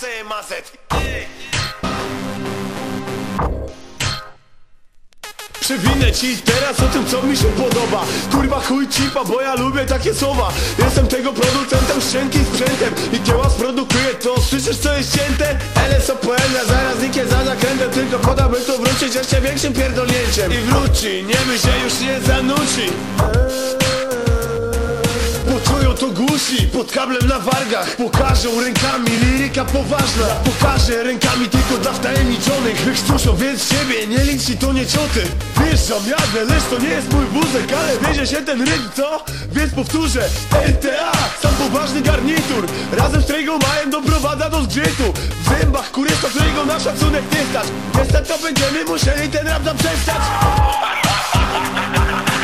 C mazet. Przewinę ci teraz o tym co mi się podoba. Kurwa chuj cipa, bo ja lubię takie słowa. Jestem tego producentem szczęki sprzętem. I kieła sprodukuje to, słyszysz co jest cięte? LSO poezja, zaraz nikie za zakrętem Tylko poda by tu wrócić jeszcze większym pierdolnięciem. I wróci, nie by się już nie zanuci Poczują to gusi, pod kablem na wargach. Pokażą rękami, liryka poważna. Pokażę rękami tylko dla wtajemniczonych. Wych słyszą więc siebie, nie licz to nie cioty. Wjeżdżam, jadę, lecz to nie jest mój wózek Ale wiedzie się ten rytm, co? Więc powtórzę. RTA, sam poważny garnitur. Razem z Trejgą majem doprowadza do zgrzytu W zębach kurysta, którego na szacunek nie stać. Niestety to będziemy musieli ten rap zaprzestać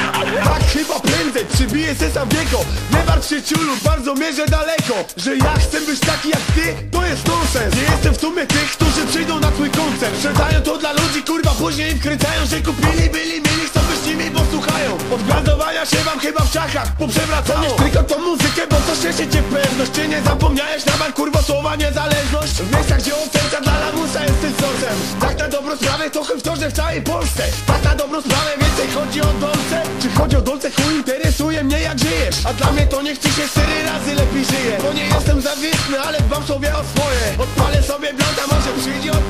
prędzej przybiję se sam wieko Nie martw się ciulu, bardzo mierzę daleko Że ja chcę być taki jak ty, to jest nonsens. Nie jestem w sumie tych, którzy przyjdą na twój koncert. Sprzedają to dla ludzi, kurwa, później im kręcają Że kupili, byli, mieli, chcą być nimi, bo słuchają. Się wam chyba w czachach poprzewracało. Nie tylko tą muzykę, bo co się cię pewność Czy nie zapomniałeś. Na bank, kurwa, słowa niezależność. W miejscach, gdzie oferta dla lamusa jest tym Tak na dobrą sprawę, to chyba w całej Polsce. Tak na dobrą sprawę, więcej chodzi o dolce o dolce chuj interesuje mnie jak żyjesz. A dla mnie to niech ci się cztery razy lepiej żyje. Bo nie jestem zawistny, ale dbam sobie o swoje. Odpalę sobie blanta, może przyjdzie od